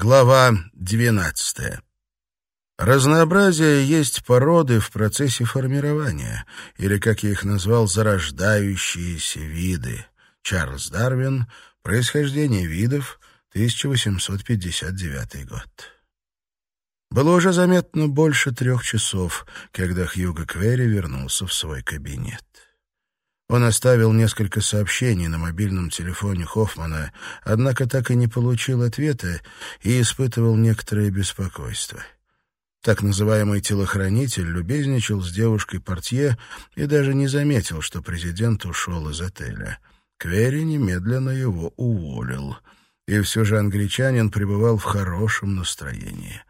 Глава 12. Разнообразие есть породы в процессе формирования, или, как я их назвал, зарождающиеся виды. Чарльз Дарвин «Происхождение видов», 1859 год. Было уже заметно больше трех часов, когда Хьюго Квери вернулся в свой кабинет. Он оставил несколько сообщений на мобильном телефоне Хоффмана, однако так и не получил ответа и испытывал некоторое беспокойство. Так называемый телохранитель любезничал с девушкой-портье и даже не заметил, что президент ушел из отеля. Квери немедленно его уволил — и все же англичанин пребывал в хорошем настроении.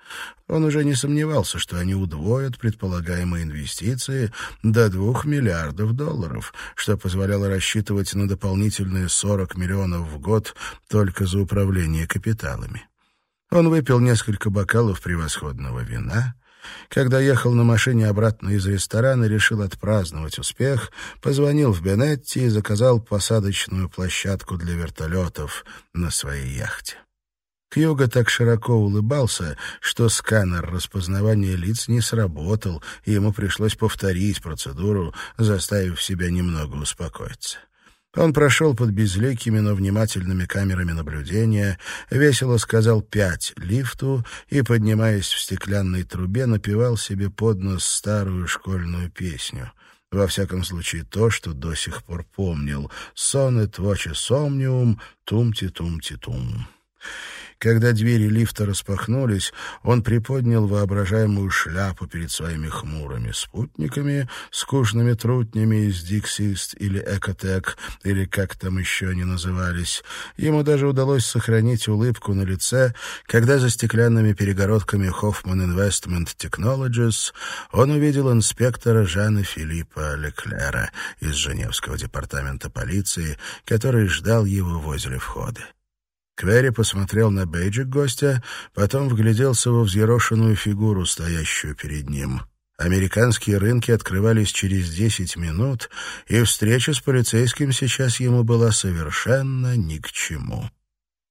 Он уже не сомневался, что они удвоят предполагаемые инвестиции до двух миллиардов долларов, что позволяло рассчитывать на дополнительные 40 миллионов в год только за управление капиталами. Он выпил несколько бокалов превосходного вина — когда ехал на машине обратно из ресторана, решил отпраздновать успех, позвонил в Бенетти и заказал посадочную площадку для вертолетов на своей яхте. Хьюго так широко улыбался, что сканер распознавания лиц не сработал, и ему пришлось повторить процедуру, заставив себя немного успокоиться. Он прошел под безликими, но внимательными камерами наблюдения, весело сказал «пять» лифту и, поднимаясь в стеклянной трубе, напевал себе под нос старую школьную песню. Во всяком случае, то, что до сих пор помнил. «Сонет вочес омниум, тумти-тумти-тум». Когда двери лифта распахнулись, он приподнял воображаемую шляпу перед своими хмурыми спутниками, скучными трутнями из «Диксист» или «Экотек», или как там еще они назывались. Ему даже удалось сохранить улыбку на лице, когда за стеклянными перегородками Hoffman Investment Technologies он увидел инспектора Жана Филиппа Леклера из Женевского департамента полиции, который ждал его возле входа. Квери посмотрел на бейджик гостя, потом вгляделся во взъерошенную фигуру, стоящую перед ним. Американские рынки открывались через десять минут, и встреча с полицейским сейчас ему была совершенно ни к чему.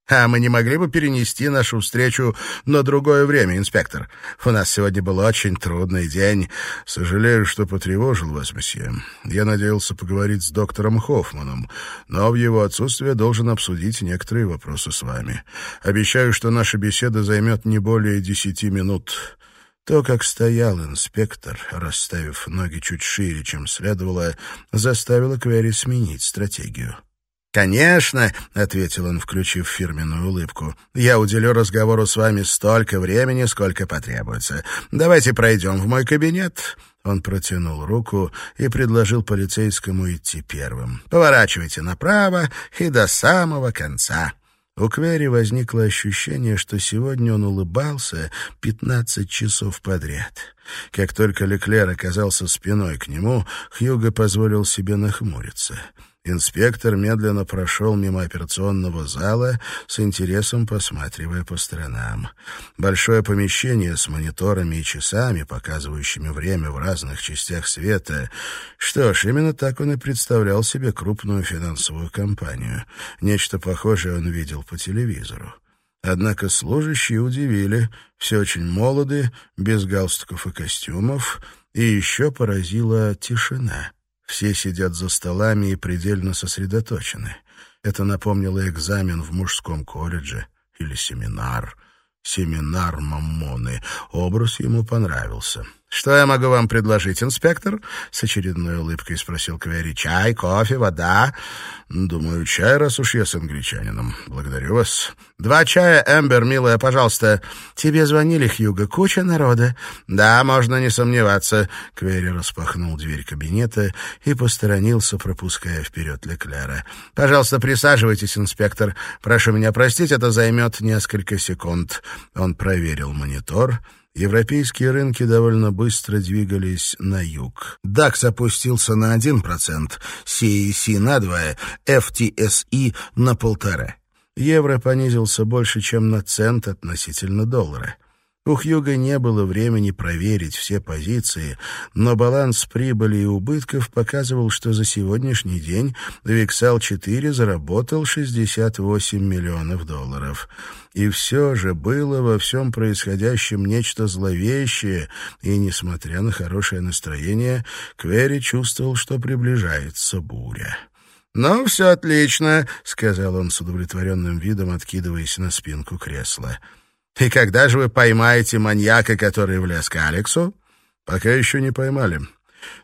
А мы не могли бы перенести нашу встречу на другое время, инспектор? У нас сегодня был очень трудный день. Сожалею, что потревожил вас, месье. Я надеялся поговорить с доктором Хоффманом, но в его отсутствие должен обсудить некоторые вопросы с вами. Обещаю, что наша беседа займет не более десяти минут. То, как стоял инспектор, расставив ноги чуть шире, чем следовало, заставило Квери сменить стратегию. «Конечно», — ответил он, включив фирменную улыбку, — «я уделю разговору с вами столько времени, сколько потребуется. Давайте пройдем в мой кабинет». Он протянул руку и предложил полицейскому идти первым. «Поворачивайте направо и до самого конца». У Квери возникло ощущение, что сегодня он улыбался пятнадцать часов подряд. Как только Леклер оказался спиной к нему, Хьюго позволил себе нахмуриться. Инспектор медленно прошел мимо операционного зала, с интересом посматривая по сторонам. Большое помещение с мониторами и часами, показывающими время в разных частях света. Что ж, именно так он и представлял себе крупную финансовую компанию. Нечто похожее он видел по телевизору. Однако служащие удивили. Все очень молоды, без галстуков и костюмов. И еще поразила тишина. Все сидят за столами и предельно сосредоточены. Это напомнило экзамен в мужском колледже или семинар. Семинар Маммоны. Образ ему понравился. «Что я могу вам предложить, инспектор?» — с очередной улыбкой спросил Квери. «Чай, кофе, вода?» «Думаю, чай, раз уж я с англичанином. Благодарю вас». «Два чая, Эмбер, милая, пожалуйста». «Тебе звонили, Хьюго, куча народа». «Да, можно не сомневаться». Квери распахнул дверь кабинета и посторонился, пропуская вперед Леклера. «Пожалуйста, присаживайтесь, инспектор. Прошу меня простить, это займет несколько секунд». Он проверил монитор — Европейские рынки довольно быстро двигались на юг. DAX опустился на 1%, CAC на 2%, FTSE на полтора. Евро понизился больше, чем на цент относительно доллара. У Хьюга не было времени проверить все позиции, но баланс прибыли и убытков показывал, что за сегодняшний день Виксал-4 заработал 68 миллионов долларов. И все же было во всем происходящем нечто зловещее, и, несмотря на хорошее настроение, Квери чувствовал, что приближается буря. «Ну, все отлично», — сказал он с удовлетворенным видом, откидываясь на спинку кресла. «И когда же вы поймаете маньяка, который влез к Алексу?» «Пока еще не поймали.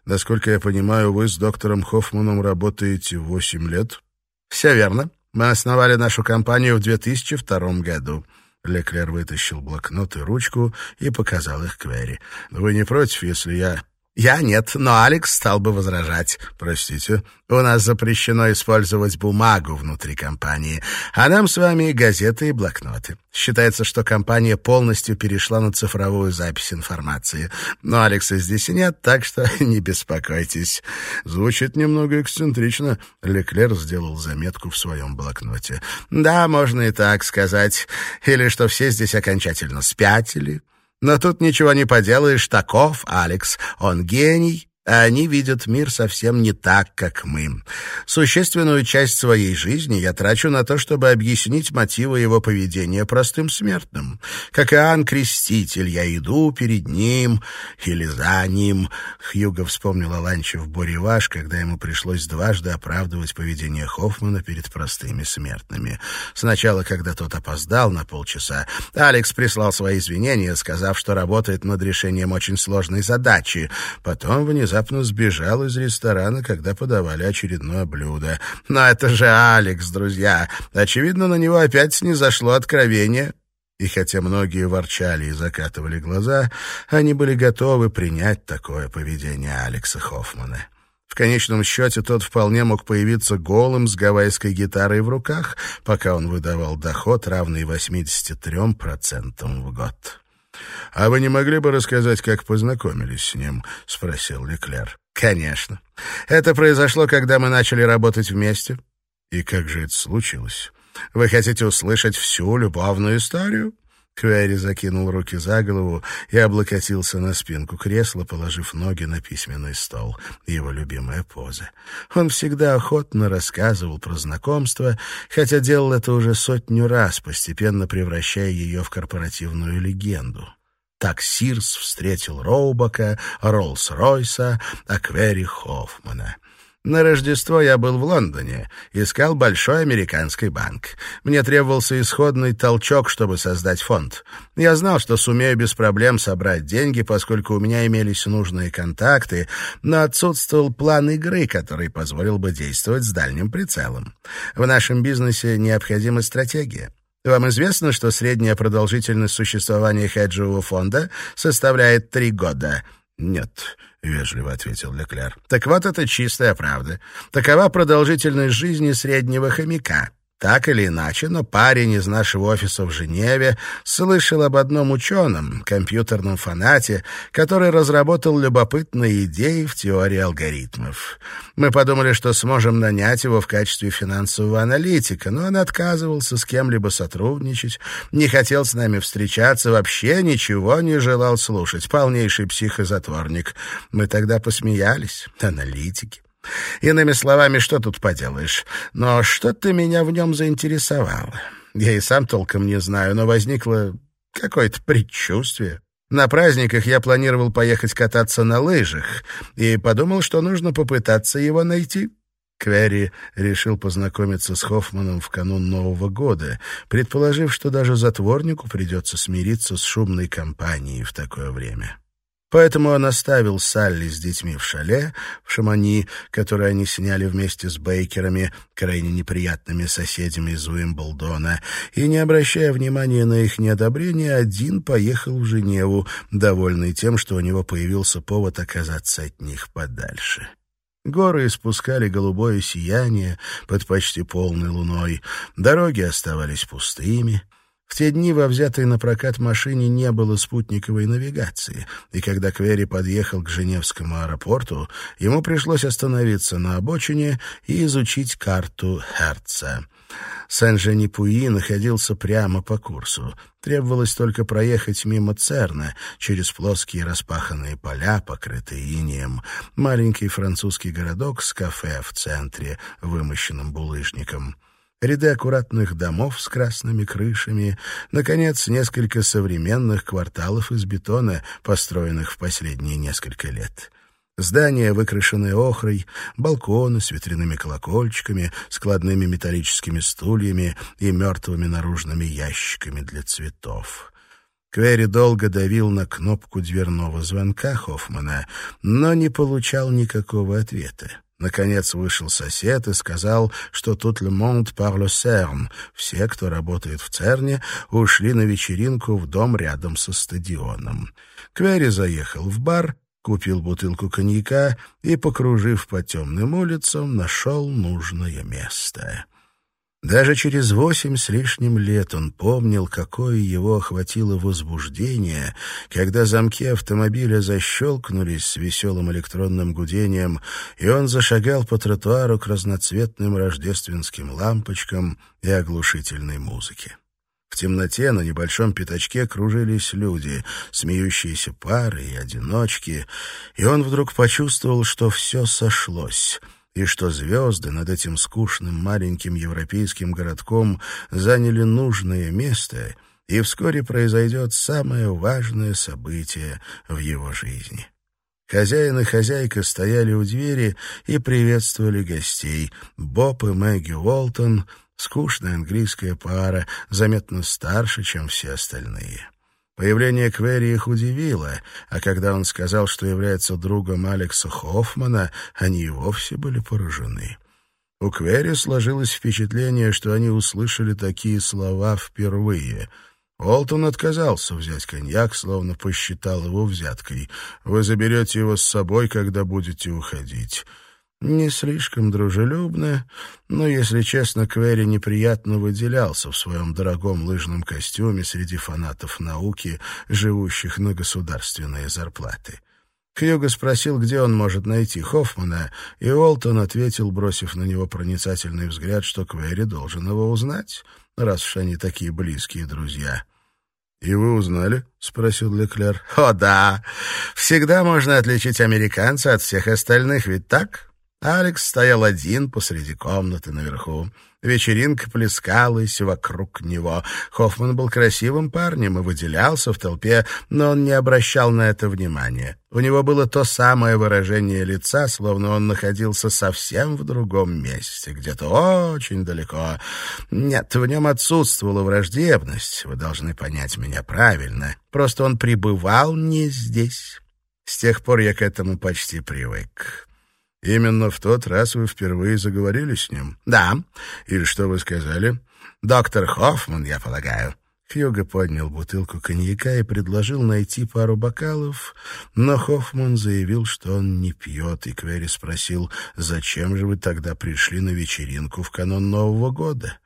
Насколько я понимаю, вы с доктором Хоффманом работаете восемь лет?» «Все верно. Мы основали нашу компанию в 2002 году». Леклер вытащил блокнот и ручку и показал их Квери. «Вы не против, если я я нет, но Алекс стал бы возражать. Простите, у нас запрещено использовать бумагу внутри компании, а нам с вами газеты и блокноты. Считается, что компания полностью перешла на цифровую запись информации. Но Алекса здесь нет, так что не беспокойтесь. Звучит немного эксцентрично. Леклер сделал заметку в своем блокноте. Да, можно и так сказать. Или что все здесь окончательно спятили. Но тут ничего не поделаешь, таков Алекс. Он гений, а они видят мир совсем не так, как мы. Существенную часть своей жизни я трачу на то, чтобы объяснить мотивы его поведения простым смертным. Как Иоанн Креститель, я иду перед ним или за ним. Хьюго вспомнил о ланче в Бореваш, когда ему пришлось дважды оправдывать поведение Хоффмана перед простыми смертными. Сначала, когда тот опоздал на полчаса, Алекс прислал свои извинения, сказав, что работает над решением очень сложной задачи. Потом внезапно внезапно сбежал из ресторана, когда подавали очередное блюдо. Но это же Алекс, друзья. Очевидно, на него опять снизошло откровение. И хотя многие ворчали и закатывали глаза, они были готовы принять такое поведение Алекса Хоффмана. В конечном счете тот вполне мог появиться голым с гавайской гитарой в руках, пока он выдавал доход, равный 83% в год. «А вы не могли бы рассказать, как познакомились с ним?» — спросил Леклер. «Конечно. Это произошло, когда мы начали работать вместе». «И как же это случилось? Вы хотите услышать всю любовную историю?» Квери закинул руки за голову и облокотился на спинку кресла, положив ноги на письменный стол. Его любимая поза. Он всегда охотно рассказывал про знакомство, хотя делал это уже сотню раз, постепенно превращая ее в корпоративную легенду. Так Сирс встретил Роубака, Роллс-Ройса, а Хоффмана. На Рождество я был в Лондоне, искал большой американский банк. Мне требовался исходный толчок, чтобы создать фонд. Я знал, что сумею без проблем собрать деньги, поскольку у меня имелись нужные контакты, но отсутствовал план игры, который позволил бы действовать с дальним прицелом. В нашем бизнесе необходима стратегия. Вам известно, что средняя продолжительность существования хеджевого фонда составляет три года? Нет, — вежливо ответил Лекляр. «Так вот это чистая правда. Такова продолжительность жизни среднего хомяка. Так или иначе, но парень из нашего офиса в Женеве слышал об одном ученом, компьютерном фанате, который разработал любопытные идеи в теории алгоритмов. Мы подумали, что сможем нанять его в качестве финансового аналитика, но он отказывался с кем-либо сотрудничать, не хотел с нами встречаться, вообще ничего не желал слушать. Полнейший психозатворник. Мы тогда посмеялись. Аналитики. Иными словами, что тут поделаешь? Но что-то меня в нем заинтересовало. Я и сам толком не знаю, но возникло какое-то предчувствие. На праздниках я планировал поехать кататься на лыжах и подумал, что нужно попытаться его найти. Квери решил познакомиться с Хоффманом в канун Нового года, предположив, что даже затворнику придется смириться с шумной компанией в такое время. Поэтому он оставил Салли с детьми в шале в Шамани, которое они сняли вместе с Бейкерами, крайне неприятными соседями из Уимблдона, и, не обращая внимания на их неодобрение, один поехал в Женеву, довольный тем, что у него появился повод оказаться от них подальше. Горы испускали голубое сияние под почти полной луной, дороги оставались пустыми — В те дни во взятой на прокат машине не было спутниковой навигации, и когда Квери подъехал к Женевскому аэропорту, ему пришлось остановиться на обочине и изучить карту Херца. Сен-Жени-Пуи находился прямо по курсу. Требовалось только проехать мимо Церна, через плоские распаханные поля, покрытые инеем, маленький французский городок с кафе в центре, вымощенным булыжником ряды аккуратных домов с красными крышами, наконец, несколько современных кварталов из бетона, построенных в последние несколько лет. Здания, выкрашенные охрой, балконы с ветряными колокольчиками, складными металлическими стульями и мертвыми наружными ящиками для цветов. Квери долго давил на кнопку дверного звонка Хоффмана, но не получал никакого ответа. Наконец вышел сосед и сказал, что тут «Le monde par Серн». Все, кто работает в Церне, ушли на вечеринку в дом рядом со стадионом. Квери заехал в бар, купил бутылку коньяка и, покружив по темным улицам, нашел нужное место. Даже через восемь с лишним лет он помнил, какое его охватило возбуждение, когда замки автомобиля защелкнулись с веселым электронным гудением, и он зашагал по тротуару к разноцветным рождественским лампочкам и оглушительной музыке. В темноте на небольшом пятачке кружились люди, смеющиеся пары и одиночки, и он вдруг почувствовал, что все сошлось — и что звезды над этим скучным маленьким европейским городком заняли нужное место, и вскоре произойдет самое важное событие в его жизни. Хозяин и хозяйка стояли у двери и приветствовали гостей. Боб и Мэгги Уолтон — скучная английская пара, заметно старше, чем все остальные. Появление Квери их удивило, а когда он сказал, что является другом Алекса Хоффмана, они и вовсе были поражены. У Квери сложилось впечатление, что они услышали такие слова впервые. Олтон отказался взять коньяк, словно посчитал его взяткой. «Вы заберете его с собой, когда будете уходить». Не слишком дружелюбно, но, если честно, Квери неприятно выделялся в своем дорогом лыжном костюме среди фанатов науки, живущих на государственные зарплаты. Хьюго спросил, где он может найти Хоффмана, и Уолтон ответил, бросив на него проницательный взгляд, что Квери должен его узнать, раз уж они такие близкие друзья. «И вы узнали?» — спросил Леклер. «О, да! Всегда можно отличить американца от всех остальных, ведь так?» Алекс стоял один посреди комнаты наверху. Вечеринка плескалась вокруг него. Хоффман был красивым парнем и выделялся в толпе, но он не обращал на это внимания. У него было то самое выражение лица, словно он находился совсем в другом месте, где-то очень далеко. Нет, в нем отсутствовала враждебность, вы должны понять меня правильно. Просто он пребывал не здесь. С тех пор я к этому почти привык. Именно в тот раз вы впервые заговорили с ним? Да. И что вы сказали? Доктор Хоффман, я полагаю. Хьюго поднял бутылку коньяка и предложил найти пару бокалов, но Хоффман заявил, что он не пьет, и Квери спросил, зачем же вы тогда пришли на вечеринку в канун Нового года?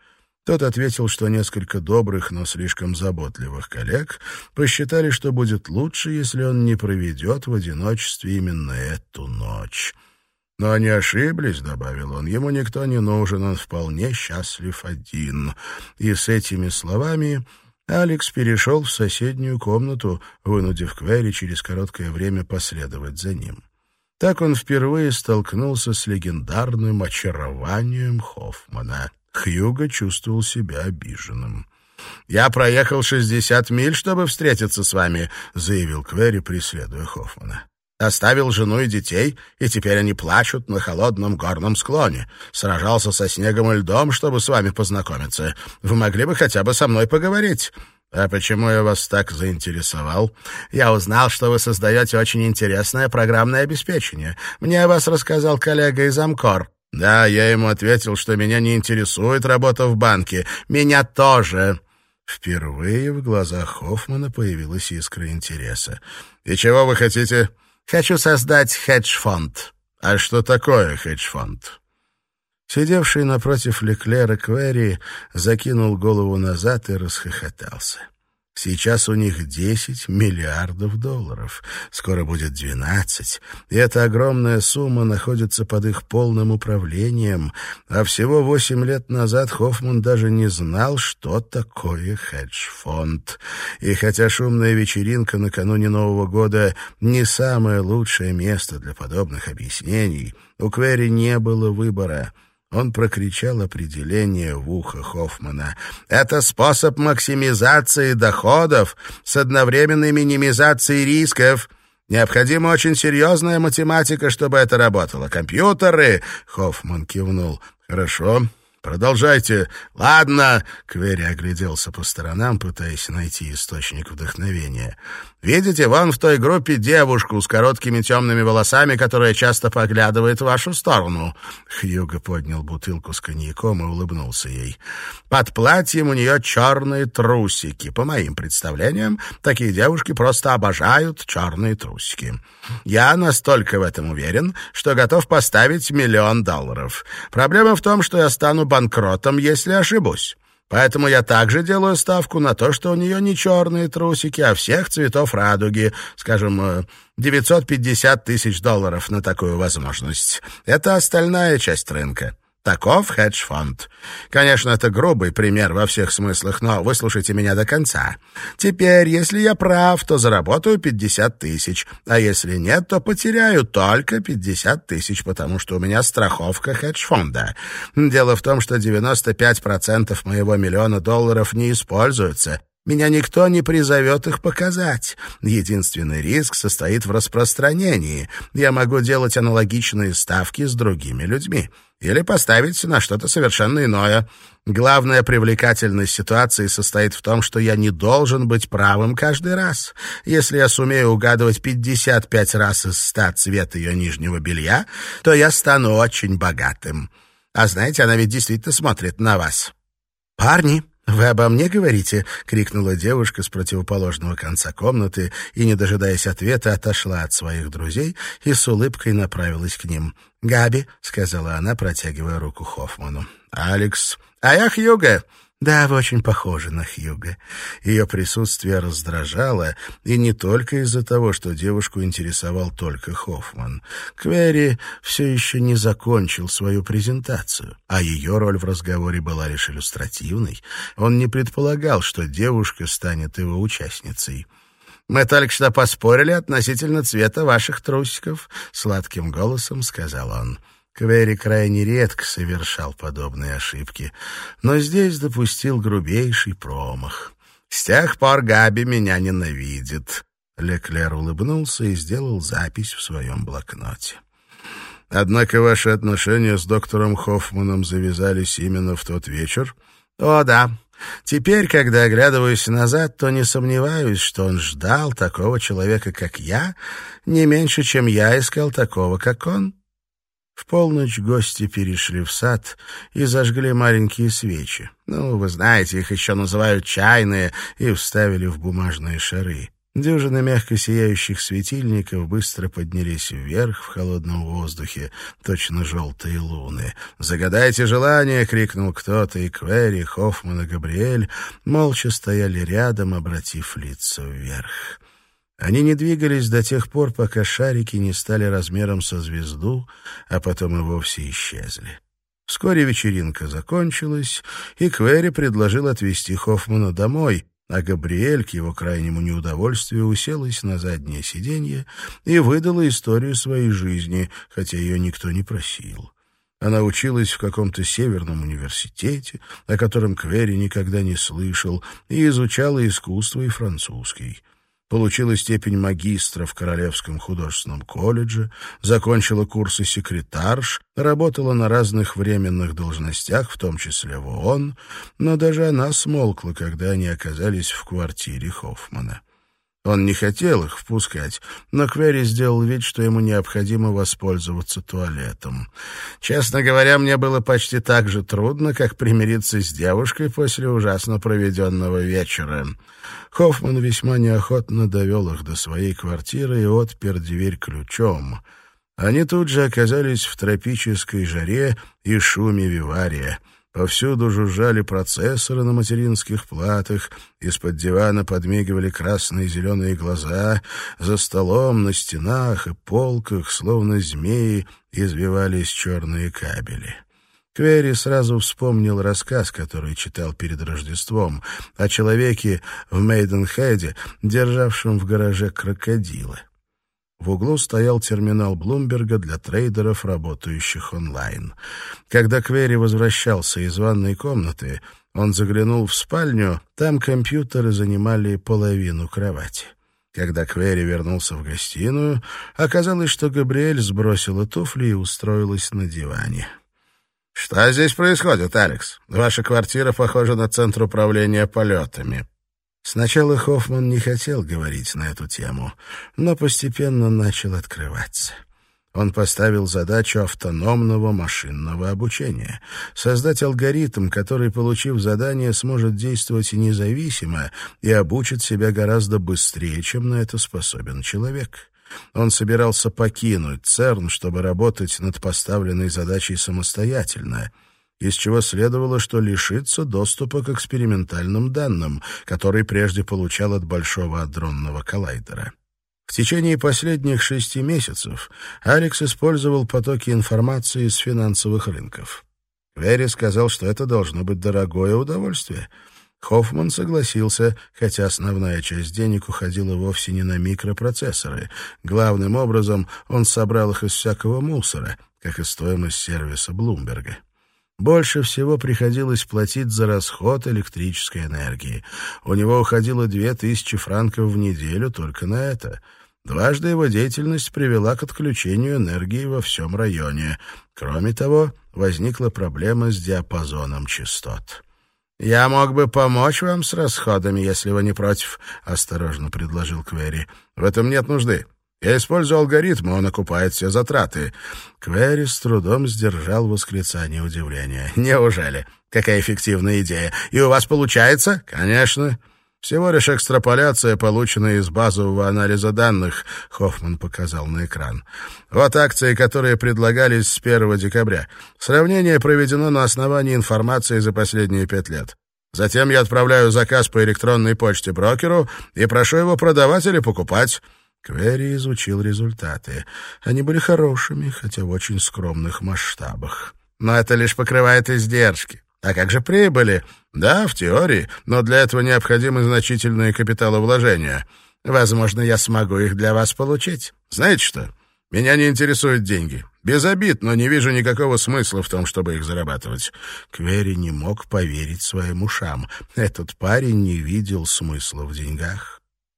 Тот ответил, что несколько добрых, но слишком заботливых коллег посчитали, что будет лучше, если он не проведет в одиночестве именно эту ночь. Но они ошиблись, — добавил он, — ему никто не нужен, он вполне счастлив один. И с этими словами Алекс перешел в соседнюю комнату, вынудив Квери через короткое время последовать за ним. Так он впервые столкнулся с легендарным очарованием Хоффмана. Хьюго чувствовал себя обиженным. «Я проехал шестьдесят миль, чтобы встретиться с вами», — заявил Квери, преследуя Хоффмана. Оставил жену и детей, и теперь они плачут на холодном горном склоне. Сражался со снегом и льдом, чтобы с вами познакомиться. Вы могли бы хотя бы со мной поговорить». «А почему я вас так заинтересовал?» «Я узнал, что вы создаете очень интересное программное обеспечение. Мне о вас рассказал коллега из Амкор». «Да, я ему ответил, что меня не интересует работа в банке. Меня тоже». Впервые в глазах Хоффмана появилась искра интереса. «И чего вы хотите?» Хочу создать хедж-фонд». «А что такое хедж-фонд?» Сидевший напротив Леклера Квери закинул голову назад и расхохотался. Сейчас у них 10 миллиардов долларов. Скоро будет 12. И эта огромная сумма находится под их полным управлением. А всего 8 лет назад Хоффман даже не знал, что такое хедж-фонд. И хотя шумная вечеринка накануне Нового года не самое лучшее место для подобных объяснений, у Квери не было выбора — он прокричал определение в ухо Хоффмана. «Это способ максимизации доходов с одновременной минимизацией рисков». Необходима очень серьезная математика, чтобы это работало. Компьютеры...» — Хоффман кивнул. «Хорошо. «Продолжайте». «Ладно», — Квери огляделся по сторонам, пытаясь найти источник вдохновения. «Видите, вон в той группе девушку с короткими темными волосами, которая часто поглядывает в вашу сторону». Хьюго поднял бутылку с коньяком и улыбнулся ей. «Под платьем у нее черные трусики. По моим представлениям, такие девушки просто обожают черные трусики. Я настолько в этом уверен, что готов поставить миллион долларов. Проблема в том, что я стану банкротом, если ошибусь. Поэтому я также делаю ставку на то, что у нее не черные трусики, а всех цветов радуги, скажем, 950 э, тысяч долларов на такую возможность. Это остальная часть рынка. Таков хедж-фонд. Конечно, это грубый пример во всех смыслах, но выслушайте меня до конца. Теперь, если я прав, то заработаю 50 тысяч, а если нет, то потеряю только 50 тысяч, потому что у меня страховка хедж-фонда. Дело в том, что 95% моего миллиона долларов не используются, меня никто не призовет их показать. Единственный риск состоит в распространении. Я могу делать аналогичные ставки с другими людьми или поставить на что-то совершенно иное. Главная привлекательность ситуации состоит в том, что я не должен быть правым каждый раз. Если я сумею угадывать 55 раз из 100 цвет ее нижнего белья, то я стану очень богатым. А знаете, она ведь действительно смотрит на вас. «Парни!» «Вы обо мне говорите?» — крикнула девушка с противоположного конца комнаты и, не дожидаясь ответа, отошла от своих друзей и с улыбкой направилась к ним. «Габи», — сказала она, протягивая руку Хоффману. «Алекс». «А я Хьюга». «Да, вы очень похожи на Хьюга». Ее присутствие раздражало, и не только из-за того, что девушку интересовал только Хоффман. Квери все еще не закончил свою презентацию, а ее роль в разговоре была лишь иллюстративной. Он не предполагал, что девушка станет его участницей. «Мы только что поспорили относительно цвета ваших трусиков», — сладким голосом сказал он. Квери крайне редко совершал подобные ошибки, но здесь допустил грубейший промах. «С тех пор Габи меня ненавидит». Леклер улыбнулся и сделал запись в своем блокноте. «Однако ваши отношения с доктором Хоффманом завязались именно в тот вечер?» «О, да. Теперь, когда оглядываюсь назад, то не сомневаюсь, что он ждал такого человека, как я, не меньше, чем я искал такого, как он. В полночь гости перешли в сад и зажгли маленькие свечи. Ну, вы знаете, их еще называют чайные, и вставили в бумажные шары. Дюжины мягко сияющих светильников быстро поднялись вверх в холодном воздухе, точно желтые луны. «Загадайте желание!» — крикнул кто-то, и Квери, Хоффман и Габриэль молча стояли рядом, обратив лицо вверх. Они не двигались до тех пор, пока шарики не стали размером со звезду, а потом и вовсе исчезли. Вскоре вечеринка закончилась, и Квери предложил отвезти Хоффмана домой — а Габриэль, к его крайнему неудовольствию, уселась на заднее сиденье и выдала историю своей жизни, хотя ее никто не просил. Она училась в каком-то северном университете, о котором Квери никогда не слышал, и изучала искусство и французский получила степень магистра в Королевском художественном колледже, закончила курсы секретарш, работала на разных временных должностях, в том числе в ООН, но даже она смолкла, когда они оказались в квартире Хоффмана. Он не хотел их впускать, но Квери сделал вид, что ему необходимо воспользоваться туалетом. Честно говоря, мне было почти так же трудно, как примириться с девушкой после ужасно проведенного вечера. Хоффман весьма неохотно довел их до своей квартиры и отпер дверь ключом. Они тут же оказались в тропической жаре и шуме вивария. Повсюду жужжали процессоры на материнских платах, из-под дивана подмигивали красные и зеленые глаза, за столом, на стенах и полках, словно змеи, извивались черные кабели. Квери сразу вспомнил рассказ, который читал перед Рождеством, о человеке в Мейденхеде, державшем в гараже крокодила. В углу стоял терминал Блумберга для трейдеров, работающих онлайн. Когда Квери возвращался из ванной комнаты, он заглянул в спальню, там компьютеры занимали половину кровати. Когда Квери вернулся в гостиную, оказалось, что Габриэль сбросила туфли и устроилась на диване. «Что здесь происходит, Алекс? Ваша квартира похожа на центр управления полетами». Сначала Хоффман не хотел говорить на эту тему, но постепенно начал открываться. Он поставил задачу автономного машинного обучения — создать алгоритм, который, получив задание, сможет действовать независимо и обучит себя гораздо быстрее, чем на это способен человек. Он собирался покинуть ЦЕРН, чтобы работать над поставленной задачей самостоятельно, из чего следовало, что лишится доступа к экспериментальным данным, которые прежде получал от Большого адронного коллайдера. В течение последних шести месяцев Алекс использовал потоки информации из финансовых рынков. Вери сказал, что это должно быть дорогое удовольствие — Хоффман согласился, хотя основная часть денег уходила вовсе не на микропроцессоры. Главным образом он собрал их из всякого мусора, как и стоимость сервиса Блумберга. Больше всего приходилось платить за расход электрической энергии. У него уходило две тысячи франков в неделю только на это. Дважды его деятельность привела к отключению энергии во всем районе. Кроме того, возникла проблема с диапазоном частот. «Я мог бы помочь вам с расходами, если вы не против», — осторожно предложил Квери. «В этом нет нужды. Я использую алгоритм, он окупает все затраты». Квери с трудом сдержал восклицание удивления. «Неужели? Какая эффективная идея. И у вас получается?» «Конечно. Всего лишь экстраполяция, полученная из базового анализа данных, Хоффман показал на экран. Вот акции, которые предлагались с 1 декабря. Сравнение проведено на основании информации за последние пять лет. Затем я отправляю заказ по электронной почте брокеру и прошу его продавать или покупать. Квери изучил результаты. Они были хорошими, хотя в очень скромных масштабах. Но это лишь покрывает издержки. А как же прибыли? Да, в теории, но для этого необходимы значительные капиталовложения. Возможно, я смогу их для вас получить. Знаете что? Меня не интересуют деньги. Без обид, но не вижу никакого смысла в том, чтобы их зарабатывать. Квери не мог поверить своим ушам. Этот парень не видел смысла в деньгах.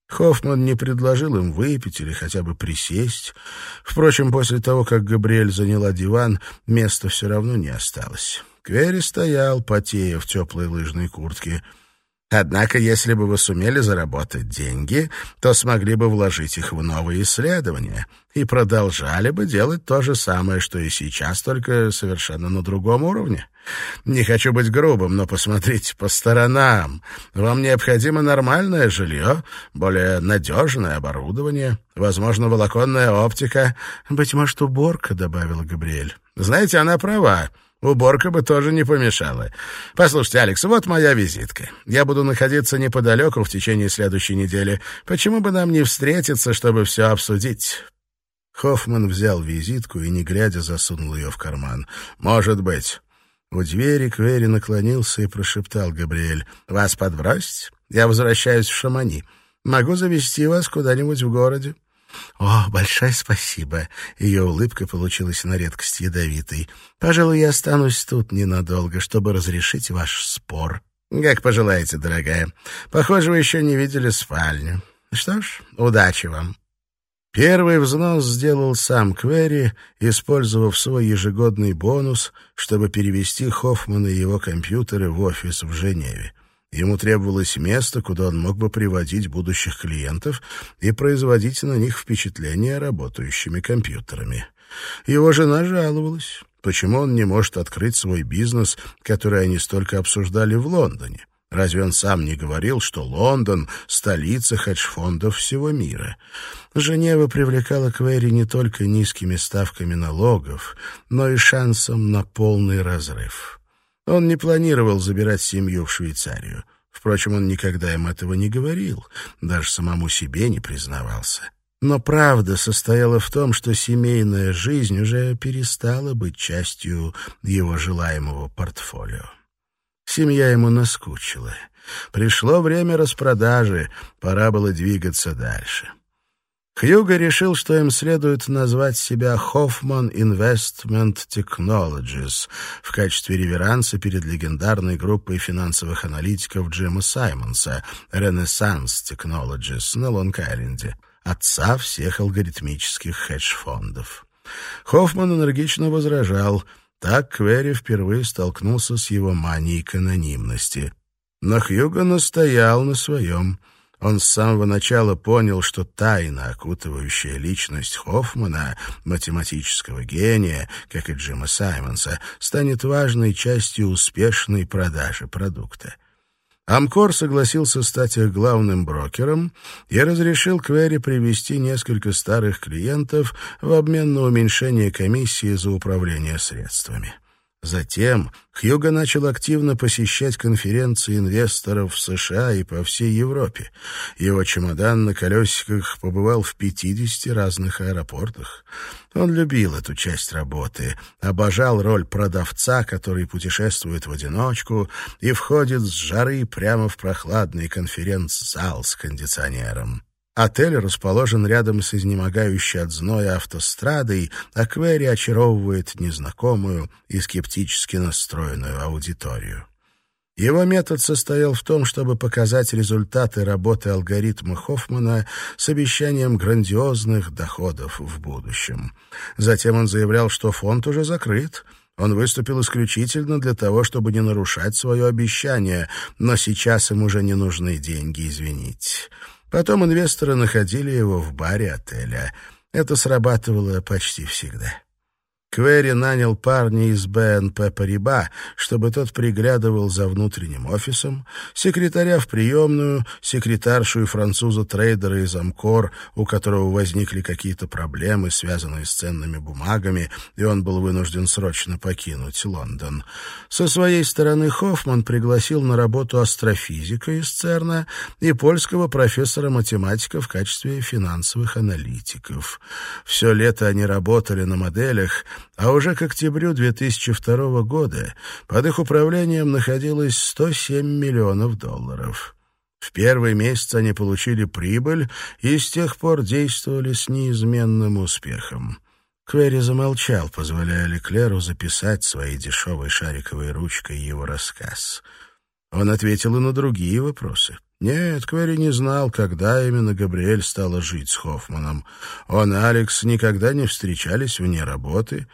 Хоффман не предложил им выпить или хотя бы присесть. Впрочем, после того, как Габриэль заняла диван, места все равно не осталось. Квери стоял, потея в теплой лыжной куртке. Однако, если бы вы сумели заработать деньги, то смогли бы вложить их в новые исследования и продолжали бы делать то же самое, что и сейчас, только совершенно на другом уровне. Не хочу быть грубым, но посмотрите по сторонам. Вам необходимо нормальное жилье, более надежное оборудование, возможно, волоконная оптика. Быть может, уборка, — добавила Габриэль. Знаете, она права. Уборка бы тоже не помешала. Послушайте, Алекс, вот моя визитка. Я буду находиться неподалеку в течение следующей недели. Почему бы нам не встретиться, чтобы все обсудить?» Хоффман взял визитку и, не глядя, засунул ее в карман. «Может быть». У двери Квери наклонился и прошептал Габриэль. «Вас подбросить? Я возвращаюсь в Шамани. Могу завести вас куда-нибудь в городе. «О, большое спасибо!» Ее улыбка получилась на редкость ядовитой. «Пожалуй, я останусь тут ненадолго, чтобы разрешить ваш спор». «Как пожелаете, дорогая. Похоже, вы еще не видели спальню. Что ж, удачи вам». Первый взнос сделал сам Квери, использовав свой ежегодный бонус, чтобы перевести Хоффмана и его компьютеры в офис в Женеве. Ему требовалось место, куда он мог бы приводить будущих клиентов и производить на них впечатление работающими компьютерами. Его жена жаловалась, почему он не может открыть свой бизнес, который они столько обсуждали в Лондоне. Разве он сам не говорил, что Лондон — столица хедж-фондов всего мира? Женева привлекала Квери не только низкими ставками налогов, но и шансом на полный разрыв. Он не планировал забирать семью в Швейцарию. Впрочем, он никогда им этого не говорил, даже самому себе не признавался. Но правда состояла в том, что семейная жизнь уже перестала быть частью его желаемого портфолио. Семья ему наскучила. Пришло время распродажи, пора было двигаться дальше. Хьюго решил, что им следует назвать себя Hoffman Investment Technologies в качестве реверанса перед легендарной группой финансовых аналитиков Джима Саймонса Renaissance Technologies на Лонг-Айленде, отца всех алгоритмических хедж-фондов. Хоффман энергично возражал. Так Квери впервые столкнулся с его манией к анонимности. Но Хьюго настоял на своем – он с самого начала понял, что тайна, окутывающая личность Хоффмана, математического гения, как и Джима Саймонса, станет важной частью успешной продажи продукта. Амкор согласился стать их главным брокером и разрешил Квери привести несколько старых клиентов в обмен на уменьшение комиссии за управление средствами. Затем Хьюго начал активно посещать конференции инвесторов в США и по всей Европе. Его чемодан на колесиках побывал в 50 разных аэропортах. Он любил эту часть работы, обожал роль продавца, который путешествует в одиночку и входит с жары прямо в прохладный конференц-зал с кондиционером. Отель расположен рядом с изнемогающей от зноя автострадой, а Квери очаровывает незнакомую и скептически настроенную аудиторию. Его метод состоял в том, чтобы показать результаты работы алгоритма Хоффмана с обещанием грандиозных доходов в будущем. Затем он заявлял, что фонд уже закрыт, он выступил исключительно для того, чтобы не нарушать свое обещание, но сейчас им уже не нужны деньги, извините. Потом инвесторы находили его в баре отеля. Это срабатывало почти всегда. Квери нанял парня из БНП Париба, чтобы тот приглядывал за внутренним офисом, секретаря в приемную, секретаршу и француза-трейдера из Амкор, у которого возникли какие-то проблемы, связанные с ценными бумагами, и он был вынужден срочно покинуть Лондон. Со своей стороны Хоффман пригласил на работу астрофизика из ЦЕРНа и польского профессора-математика в качестве финансовых аналитиков. Все лето они работали на моделях, а уже к октябрю 2002 года под их управлением находилось 107 миллионов долларов. В первый месяц они получили прибыль и с тех пор действовали с неизменным успехом. Квери замолчал, позволяя Леклеру записать своей дешевой шариковой ручкой его рассказ. Он ответил и на другие вопросы. Нет, Квери не знал, когда именно Габриэль стала жить с Хоффманом. Он и Алекс никогда не встречались вне работы.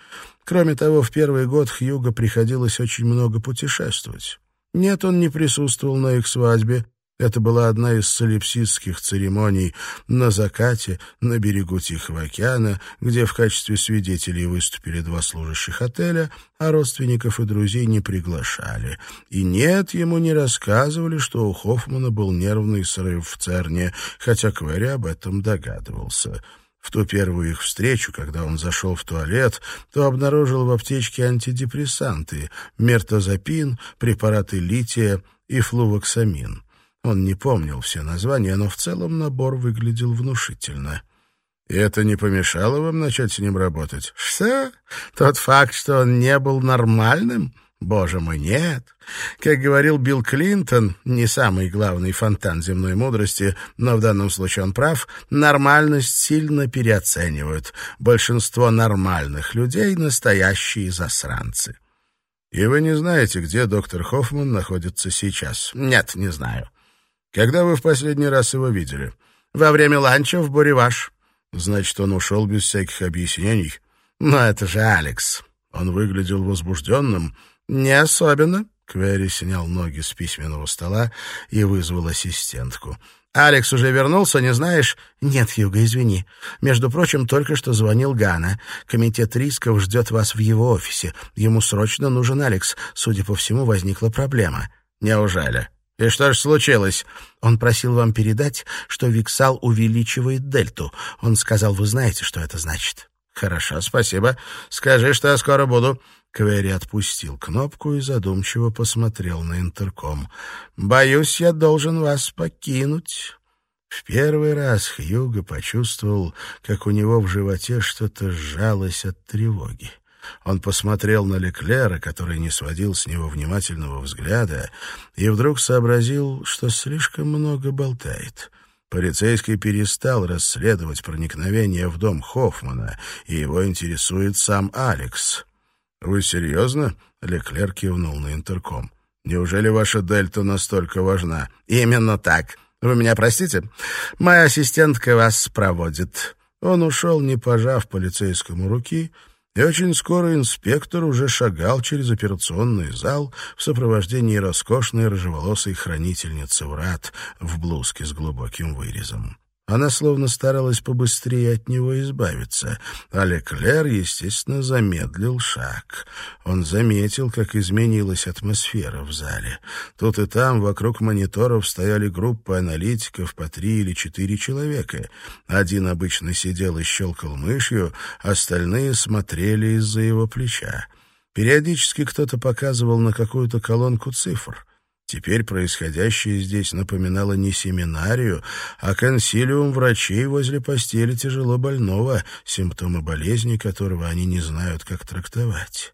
Кроме того, в первый год Хьюго приходилось очень много путешествовать. Нет, он не присутствовал на их свадьбе, это была одна из солипсистских церемоний на закате на берегу Тихого океана, где в качестве свидетелей выступили два служащих отеля, а родственников и друзей не приглашали. И нет, ему не рассказывали, что у Хоффмана был нервный срыв в Церне, хотя Квери об этом догадывался. В ту первую их встречу, когда он зашел в туалет, то обнаружил в аптечке антидепрессанты, мертозапин, препараты лития и флувоксамин. Он не помнил все названия, но в целом набор выглядел внушительно. «И это не помешало вам начать с ним работать?» «Что? Тот факт, что он не был нормальным?» Боже мой, нет. Как говорил Билл Клинтон, не самый главный фонтан земной мудрости, но в данном случае он прав, нормальность сильно переоценивают. Большинство нормальных людей — настоящие засранцы. И вы не знаете, где доктор Хоффман находится сейчас? Нет, не знаю. Когда вы в последний раз его видели? Во время ланча в Буреваш. Значит, он ушел без всяких объяснений. Но это же Алекс. Он выглядел возбужденным. Не особенно. Квери снял ноги с письменного стола и вызвал ассистентку. «Алекс уже вернулся, не знаешь?» «Нет, Юга, извини. Между прочим, только что звонил Гана. Комитет рисков ждет вас в его офисе. Ему срочно нужен Алекс. Судя по всему, возникла проблема». «Неужели?» «И что ж случилось?» «Он просил вам передать, что Виксал увеличивает дельту. Он сказал, вы знаете, что это значит». «Хорошо, спасибо. Скажи, что я скоро буду». Квери отпустил кнопку и задумчиво посмотрел на интерком. «Боюсь, я должен вас покинуть». В первый раз Хьюго почувствовал, как у него в животе что-то сжалось от тревоги. Он посмотрел на Леклера, который не сводил с него внимательного взгляда, и вдруг сообразил, что слишком много болтает. Полицейский перестал расследовать проникновение в дом Хоффмана, и его интересует сам Алекс. «Вы серьезно?» — Леклер кивнул на интерком. «Неужели ваша дельта настолько важна?» «Именно так. Вы меня простите? Моя ассистентка вас проводит». Он ушел, не пожав полицейскому руки, — и очень скоро инспектор уже шагал через операционный зал в сопровождении роскошной рыжеволосой хранительницы врат в блузке с глубоким вырезом. Она словно старалась побыстрее от него избавиться, а Леклер, естественно, замедлил шаг. Он заметил, как изменилась атмосфера в зале. Тут и там вокруг мониторов стояли группы аналитиков по три или четыре человека. Один обычно сидел и щелкал мышью, остальные смотрели из-за его плеча. Периодически кто-то показывал на какую-то колонку цифр — Теперь происходящее здесь напоминало не семинарию, а консилиум врачей возле постели тяжело больного, симптомы болезни которого они не знают, как трактовать.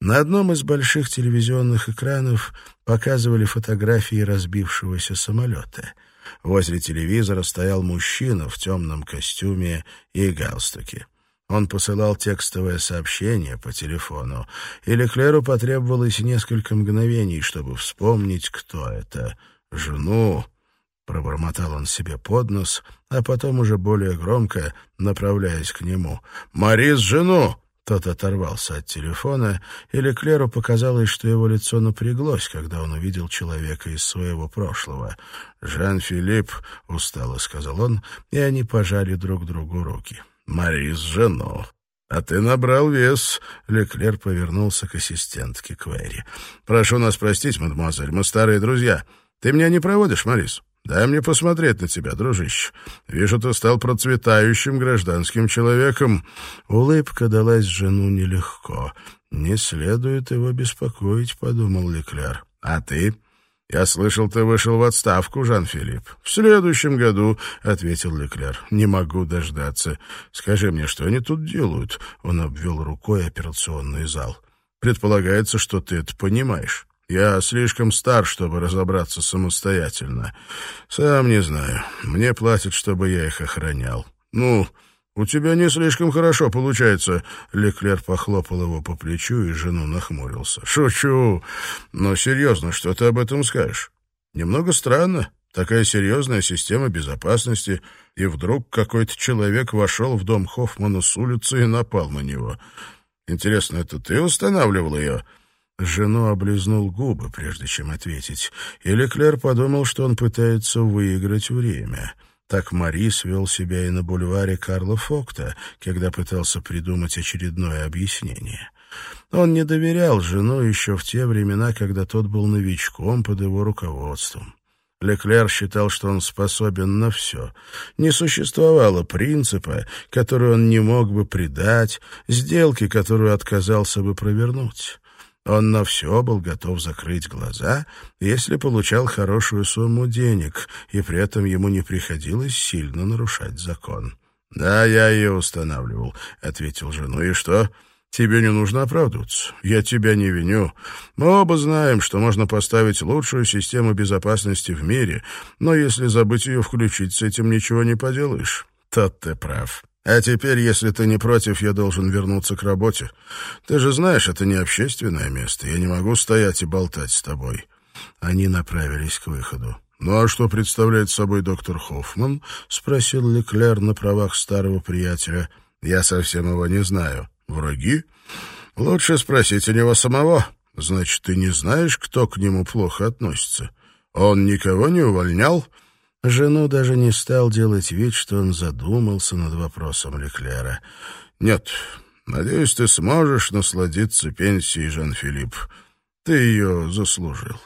На одном из больших телевизионных экранов показывали фотографии разбившегося самолета. Возле телевизора стоял мужчина в темном костюме и галстуке. Он посылал текстовое сообщение по телефону, и Леклеру потребовалось несколько мгновений, чтобы вспомнить, кто это. «Жену», — пробормотал он себе под нос, а потом уже более громко, направляясь к нему. «Марис, жену!» Тот оторвался от телефона, и Леклеру показалось, что его лицо напряглось, когда он увидел человека из своего прошлого. «Жан-Филипп», — устало сказал он, и они пожали друг другу руки. Марис жену. «А ты набрал вес», — Леклер повернулся к ассистентке Квери. «Прошу нас простить, мадемуазель, мы старые друзья. Ты меня не проводишь, Марис? Дай мне посмотреть на тебя, дружище. Вижу, ты стал процветающим гражданским человеком». Улыбка далась жену нелегко. «Не следует его беспокоить», — подумал Леклер. «А ты?» «Я слышал, ты вышел в отставку, Жан-Филипп». «В следующем году», — ответил Леклер. «Не могу дождаться. Скажи мне, что они тут делают?» Он обвел рукой операционный зал. «Предполагается, что ты это понимаешь. Я слишком стар, чтобы разобраться самостоятельно. Сам не знаю. Мне платят, чтобы я их охранял. Ну, «У тебя не слишком хорошо получается», — Леклер похлопал его по плечу, и жену нахмурился. «Шучу. Но серьезно, что ты об этом скажешь? Немного странно. Такая серьезная система безопасности, и вдруг какой-то человек вошел в дом Хоффмана с улицы и напал на него. Интересно, это ты устанавливал ее?» Жену облизнул губы, прежде чем ответить, и Леклер подумал, что он пытается выиграть время — так Марис вел себя и на бульваре Карла Фокта, когда пытался придумать очередное объяснение. Он не доверял жену еще в те времена, когда тот был новичком под его руководством. Леклер считал, что он способен на все. Не существовало принципа, который он не мог бы предать, сделки, которую отказался бы провернуть. Он на все был готов закрыть глаза, если получал хорошую сумму денег, и при этом ему не приходилось сильно нарушать закон. «Да, я ее устанавливал», — ответил жену. «И что?» «Тебе не нужно оправдываться. Я тебя не виню. Мы оба знаем, что можно поставить лучшую систему безопасности в мире, но если забыть ее включить, с этим ничего не поделаешь». «Тот ты прав». А теперь, если ты не против, я должен вернуться к работе. Ты же знаешь, это не общественное место. Я не могу стоять и болтать с тобой». Они направились к выходу. «Ну а что представляет собой доктор Хоффман?» — спросил Леклер на правах старого приятеля. «Я совсем его не знаю. Враги? Лучше спросить у него самого. Значит, ты не знаешь, кто к нему плохо относится? Он никого не увольнял?» Жену даже не стал делать вид, что он задумался над вопросом Леклера. «Нет, надеюсь, ты сможешь насладиться пенсией, Жан-Филипп. Ты ее заслужил».